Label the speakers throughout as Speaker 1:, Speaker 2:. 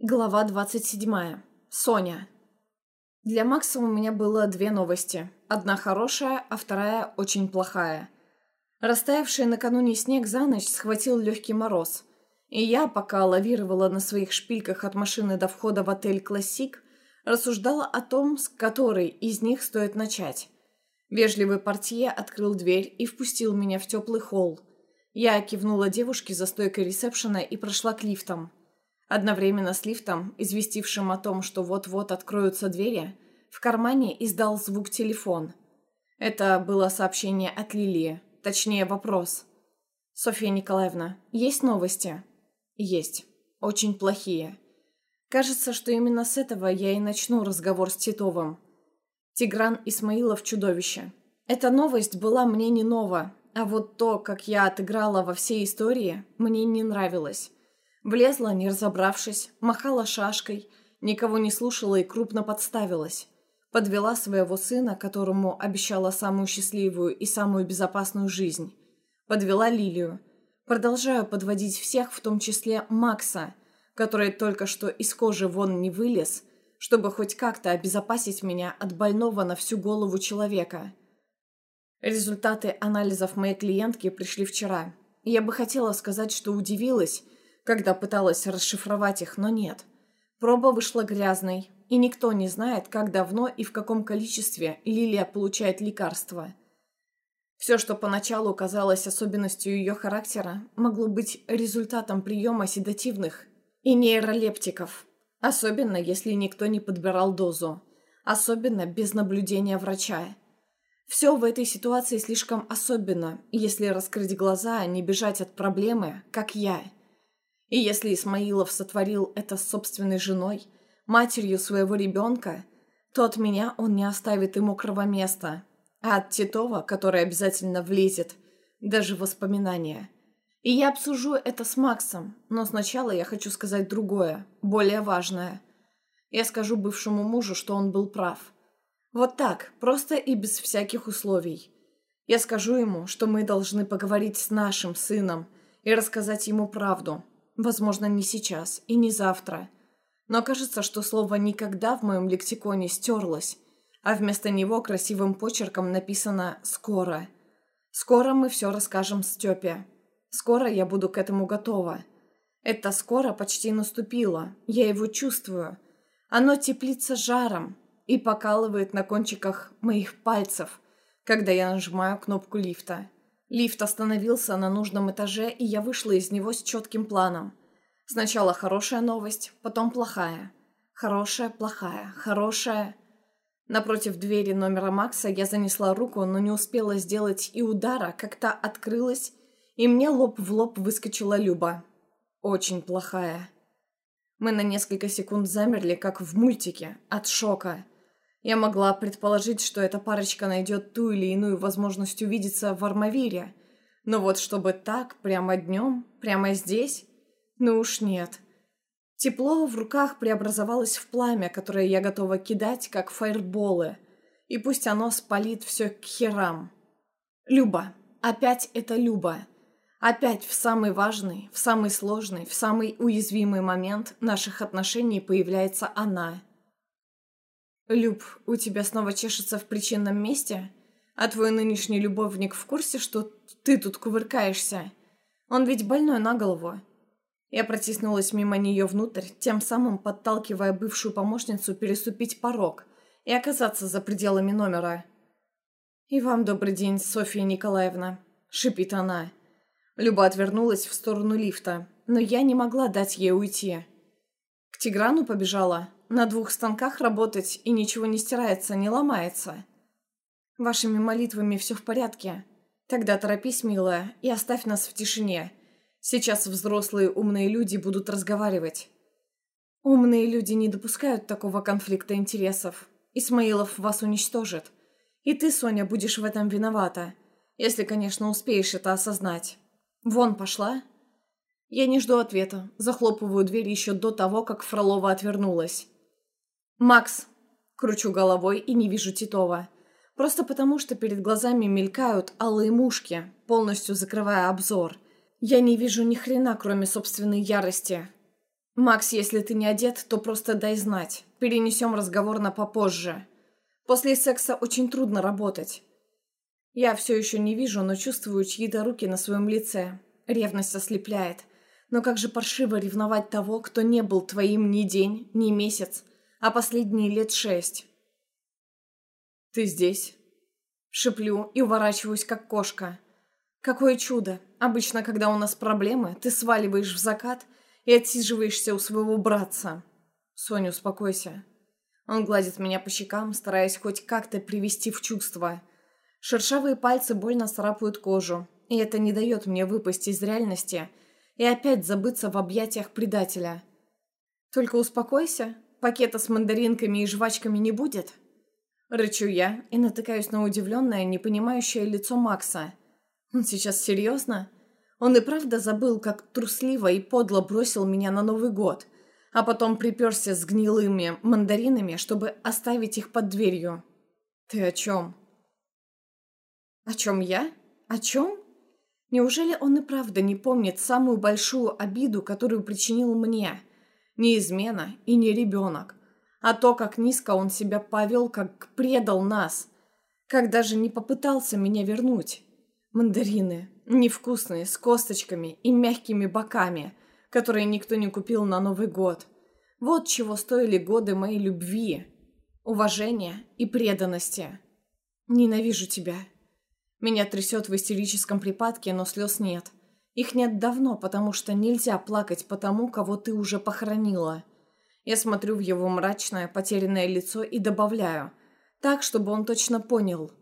Speaker 1: Глава 27. Соня. Для Макса у меня было две новости. Одна хорошая, а вторая очень плохая. Растаявший накануне снег за ночь схватил легкий мороз. И я, пока лавировала на своих шпильках от машины до входа в отель «Классик», рассуждала о том, с которой из них стоит начать. Вежливый портье открыл дверь и впустил меня в теплый холл. Я кивнула девушке за стойкой ресепшена и прошла к лифтам. Одновременно с лифтом, известившим о том, что вот-вот откроются двери, в кармане издал звук телефон. Это было сообщение от Лилии, точнее вопрос. «Софья Николаевна, есть новости?» «Есть. Очень плохие. Кажется, что именно с этого я и начну разговор с Титовым. Тигран Исмаилов чудовище. Эта новость была мне не нова, а вот то, как я отыграла во всей истории, мне не нравилось. Влезла, не разобравшись, махала шашкой, никого не слушала и крупно подставилась. Подвела своего сына, которому обещала самую счастливую и самую безопасную жизнь. Подвела Лилию. Продолжаю подводить всех, в том числе Макса, который только что из кожи вон не вылез, чтобы хоть как-то обезопасить меня от больного на всю голову человека. Результаты анализов моей клиентки пришли вчера. Я бы хотела сказать, что удивилась, когда пыталась расшифровать их, но нет. Проба вышла грязной, и никто не знает, как давно и в каком количестве Лилия получает лекарства. Все, что поначалу казалось особенностью ее характера, могло быть результатом приема седативных и нейролептиков. Особенно, если никто не подбирал дозу. Особенно без наблюдения врача. Все в этой ситуации слишком особенно, если раскрыть глаза, а не бежать от проблемы, как я – и если Исмаилов сотворил это с собственной женой, матерью своего ребенка, то от меня он не оставит и мокрого места, а от Титова, который обязательно влезет, даже воспоминания. И я обсужу это с Максом, но сначала я хочу сказать другое, более важное. Я скажу бывшему мужу, что он был прав. Вот так, просто и без всяких условий. Я скажу ему, что мы должны поговорить с нашим сыном и рассказать ему правду, Возможно, не сейчас и не завтра. Но кажется, что слово «никогда» в моем лексиконе стерлось, а вместо него красивым почерком написано «скоро». Скоро мы все расскажем Степе. Скоро я буду к этому готова. Это скоро почти наступило, я его чувствую. Оно теплится жаром и покалывает на кончиках моих пальцев, когда я нажимаю кнопку лифта. Лифт остановился на нужном этаже, и я вышла из него с четким планом. Сначала хорошая новость, потом плохая. Хорошая, плохая, хорошая. Напротив двери номера Макса я занесла руку, но не успела сделать и удара, как та открылась, и мне лоб в лоб выскочила Люба. Очень плохая. Мы на несколько секунд замерли, как в мультике, от шока. Я могла предположить, что эта парочка найдет ту или иную возможность увидеться в Армавире. Но вот чтобы так, прямо днем, прямо здесь? Ну уж нет. Тепло в руках преобразовалось в пламя, которое я готова кидать, как фаерболы. И пусть оно спалит все к херам. Люба. Опять это Люба. Опять в самый важный, в самый сложный, в самый уязвимый момент наших отношений появляется она – «Люб, у тебя снова чешется в причинном месте? А твой нынешний любовник в курсе, что ты тут кувыркаешься? Он ведь больной на голову». Я протиснулась мимо нее внутрь, тем самым подталкивая бывшую помощницу переступить порог и оказаться за пределами номера. «И вам добрый день, Софья Николаевна», — шипит она. Люба отвернулась в сторону лифта, но я не могла дать ей уйти. К Тиграну побежала, на двух станках работать и ничего не стирается, не ломается. Вашими молитвами все в порядке. Тогда торопись, милая, и оставь нас в тишине. Сейчас взрослые умные люди будут разговаривать. Умные люди не допускают такого конфликта интересов. Исмаилов вас уничтожит. И ты, Соня, будешь в этом виновата. Если, конечно, успеешь это осознать. Вон пошла. Я не жду ответа. Захлопываю дверь еще до того, как Фролова отвернулась. «Макс!» Кручу головой и не вижу Титова. Просто потому, что перед глазами мелькают алые мушки, полностью закрывая обзор. Я не вижу ни хрена, кроме собственной ярости. «Макс, если ты не одет, то просто дай знать. Перенесем разговор на попозже. После секса очень трудно работать». Я все еще не вижу, но чувствую чьи-то руки на своем лице. Ревность ослепляет. Но как же паршиво ревновать того, кто не был твоим ни день, ни месяц, а последние лет шесть. «Ты здесь?» Шиплю и уворачиваюсь, как кошка. Какое чудо! Обычно, когда у нас проблемы, ты сваливаешь в закат и отсиживаешься у своего братца. Соня, успокойся. Он гладит меня по щекам, стараясь хоть как-то привести в чувство. Шершавые пальцы больно царапают кожу, и это не дает мне выпасть из реальности и опять забыться в объятиях предателя. Только успокойся, пакета с мандаринками и жвачками не будет. Рычу я и натыкаюсь на удивленное, непонимающее лицо Макса. Он сейчас серьезно? Он и правда забыл, как трусливо и подло бросил меня на Новый год, а потом приперся с гнилыми мандаринами, чтобы оставить их под дверью. Ты о чем? О чем я? О чем? Неужели он и правда не помнит самую большую обиду, которую причинил мне? Не измена и не ребенок, а то, как низко он себя повел, как предал нас, как даже не попытался меня вернуть. Мандарины. Невкусные, с косточками и мягкими боками, которые никто не купил на Новый год. Вот чего стоили годы моей любви, уважения и преданности. Ненавижу тебя. Меня трясет в истерическом припадке, но слез нет. Их нет давно, потому что нельзя плакать по тому, кого ты уже похоронила. Я смотрю в его мрачное, потерянное лицо и добавляю, так, чтобы он точно понял.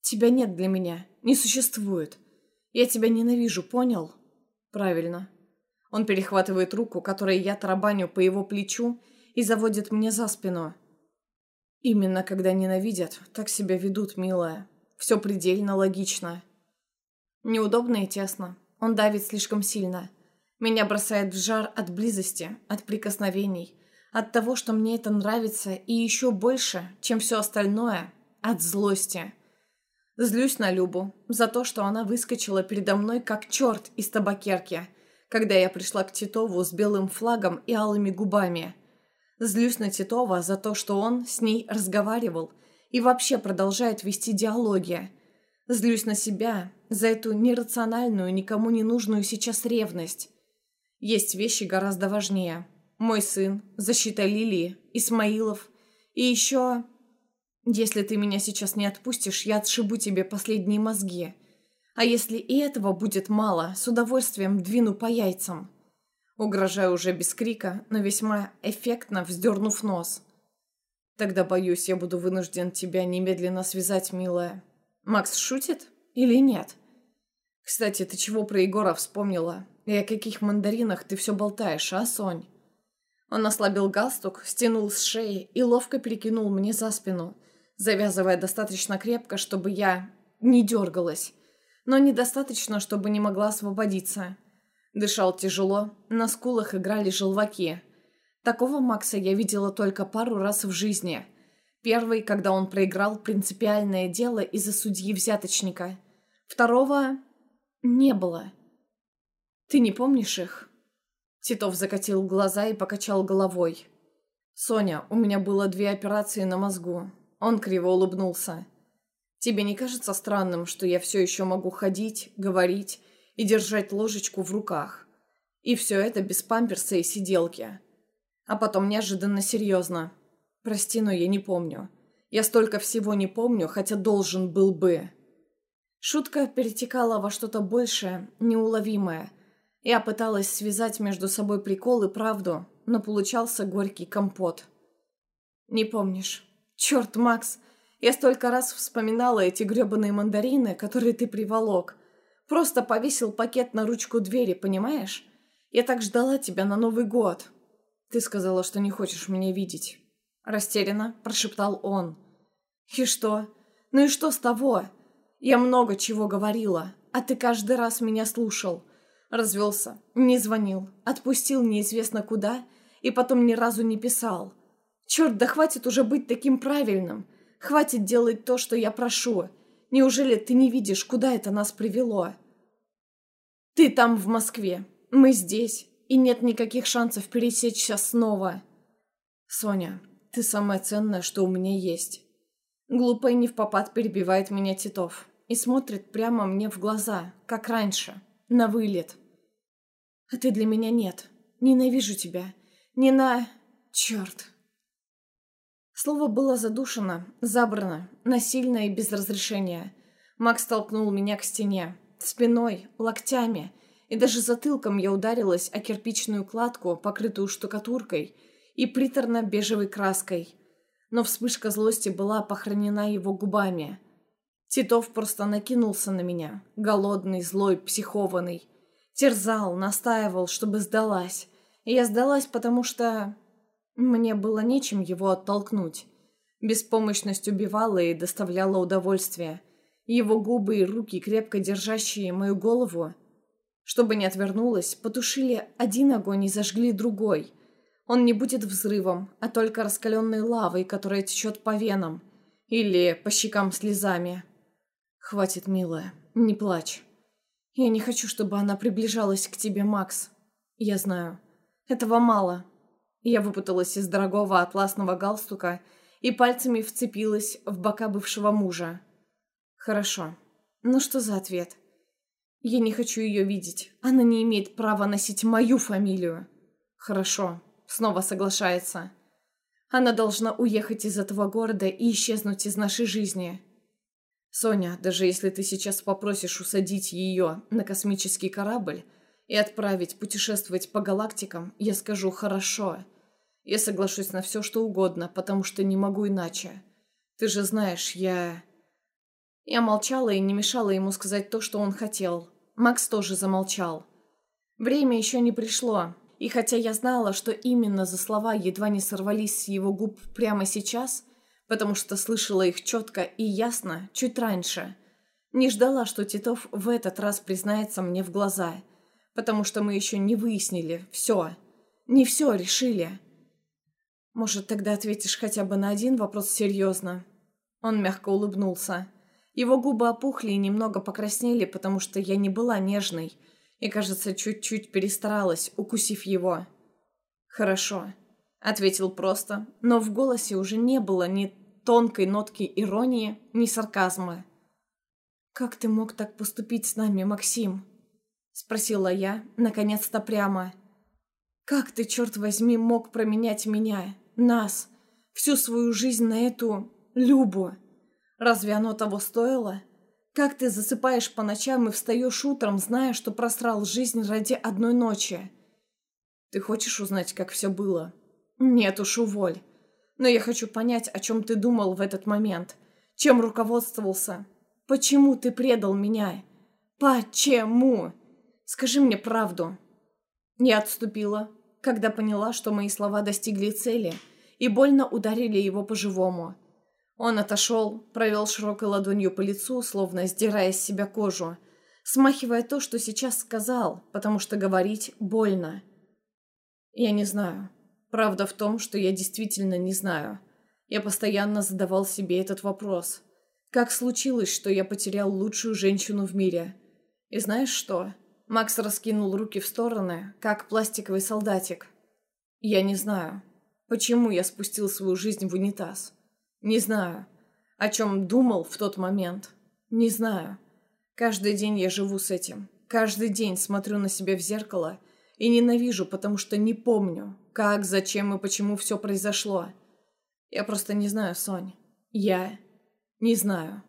Speaker 1: Тебя нет для меня, не существует. Я тебя ненавижу, понял? Правильно. Он перехватывает руку, которой я тарабаню по его плечу, и заводит мне за спину. Именно когда ненавидят, так себя ведут, милая. Все предельно логично. Неудобно и тесно. Он давит слишком сильно. Меня бросает в жар от близости, от прикосновений, от того, что мне это нравится, и еще больше, чем все остальное, от злости. Злюсь на Любу за то, что она выскочила передо мной как черт из табакерки, когда я пришла к Титову с белым флагом и алыми губами. Злюсь на Титова за то, что он с ней разговаривал и вообще продолжает вести диалоги. Злюсь на себя за эту нерациональную, никому не нужную сейчас ревность. Есть вещи гораздо важнее – мой сын, защита Лилии, Исмаилов и еще... Если ты меня сейчас не отпустишь, я отшибу тебе последние мозги. А если и этого будет мало, с удовольствием двину по яйцам. Угрожаю уже без крика, но весьма эффектно вздернув нос. Тогда, боюсь, я буду вынужден тебя немедленно связать, милая. Макс шутит или нет? Кстати, ты чего про Егора вспомнила? И о каких мандаринах ты все болтаешь, а, Сонь? Он ослабил галстук, стянул с шеи и ловко перекинул мне за спину, завязывая достаточно крепко, чтобы я не дергалась, но недостаточно, чтобы не могла освободиться. Дышал тяжело, на скулах играли желваки. Такого Макса я видела только пару раз в жизни. Первый, когда он проиграл принципиальное дело из-за судьи-взяточника. Второго не было. Ты не помнишь их? Титов закатил глаза и покачал головой. «Соня, у меня было две операции на мозгу». Он криво улыбнулся. «Тебе не кажется странным, что я все еще могу ходить, говорить и держать ложечку в руках? И все это без памперса и сиделки?» А потом неожиданно серьезно. «Прости, но я не помню. Я столько всего не помню, хотя должен был бы». Шутка перетекала во что-то большее, неуловимое – я пыталась связать между собой прикол и правду, но получался горький компот. «Не помнишь? Черт, Макс! Я столько раз вспоминала эти гребаные мандарины, которые ты приволок. Просто повесил пакет на ручку двери, понимаешь? Я так ждала тебя на Новый год. Ты сказала, что не хочешь меня видеть». Растерянно прошептал он. «И что? Ну и что с того? Я много чего говорила, а ты каждый раз меня слушал». Развелся, не звонил, отпустил неизвестно куда и потом ни разу не писал. Черт, да хватит уже быть таким правильным. Хватит делать то, что я прошу. Неужели ты не видишь, куда это нас привело? Ты там в Москве, мы здесь, и нет никаких шансов пересечься снова. Соня, ты самое ценное, что у меня есть. Глупо и не в попад перебивает меня Титов и смотрит прямо мне в глаза, как раньше, на вылет. А ты для меня нет. Ненавижу тебя. Не на... Черт. Слово было задушено, забрано, насильно и без разрешения. Макс толкнул меня к стене. Спиной, локтями. И даже затылком я ударилась о кирпичную кладку, покрытую штукатуркой и приторно-бежевой краской. Но вспышка злости была похоронена его губами. Титов просто накинулся на меня, голодный, злой, психованный. Терзал, настаивал, чтобы сдалась. И я сдалась, потому что... Мне было нечем его оттолкнуть. Беспомощность убивала и доставляла удовольствие. Его губы и руки, крепко держащие мою голову, чтобы не отвернулась, потушили один огонь и зажгли другой. Он не будет взрывом, а только раскаленной лавой, которая течет по венам. Или по щекам слезами. «Хватит, милая, не плачь. Я не хочу, чтобы она приближалась к тебе, Макс. Я знаю. Этого мало. Я выпуталась из дорогого атласного галстука и пальцами вцепилась в бока бывшего мужа. Хорошо. Ну что за ответ? Я не хочу ее видеть. Она не имеет права носить мою фамилию. Хорошо. Снова соглашается. Она должна уехать из этого города и исчезнуть из нашей жизни. Соня, даже если ты сейчас попросишь усадить ее на космический корабль, и отправить путешествовать по галактикам, я скажу «хорошо». Я соглашусь на все, что угодно, потому что не могу иначе. Ты же знаешь, я... Я молчала и не мешала ему сказать то, что он хотел. Макс тоже замолчал. Время еще не пришло, и хотя я знала, что именно за слова едва не сорвались с его губ прямо сейчас, потому что слышала их четко и ясно чуть раньше, не ждала, что Титов в этот раз признается мне в глаза – потому что мы еще не выяснили все. Не все решили. Может, тогда ответишь хотя бы на один вопрос серьезно?» Он мягко улыбнулся. Его губы опухли и немного покраснели, потому что я не была нежной и, кажется, чуть-чуть перестаралась, укусив его. «Хорошо», — ответил просто, но в голосе уже не было ни тонкой нотки иронии, ни сарказма. «Как ты мог так поступить с нами, Максим?» Спросила я, наконец-то прямо. «Как ты, черт возьми, мог променять меня, нас, всю свою жизнь на эту Любу? Разве оно того стоило? Как ты засыпаешь по ночам и встаешь утром, зная, что просрал жизнь ради одной ночи? Ты хочешь узнать, как все было? Нет уж, уволь. Но я хочу понять, о чем ты думал в этот момент. Чем руководствовался? Почему ты предал меня? Почему?» Скажи мне правду». Я отступила, когда поняла, что мои слова достигли цели и больно ударили его по-живому. Он отошел, провел широкой ладонью по лицу, словно сдирая с себя кожу, смахивая то, что сейчас сказал, потому что говорить больно. Я не знаю. Правда в том, что я действительно не знаю. Я постоянно задавал себе этот вопрос. Как случилось, что я потерял лучшую женщину в мире? И знаешь что? Макс раскинул руки в стороны, как пластиковый солдатик. «Я не знаю, почему я спустил свою жизнь в унитаз. Не знаю, о чем думал в тот момент. Не знаю. Каждый день я живу с этим. Каждый день смотрю на себя в зеркало и ненавижу, потому что не помню, как, зачем и почему все произошло. Я просто не знаю, Сонь. Я не знаю».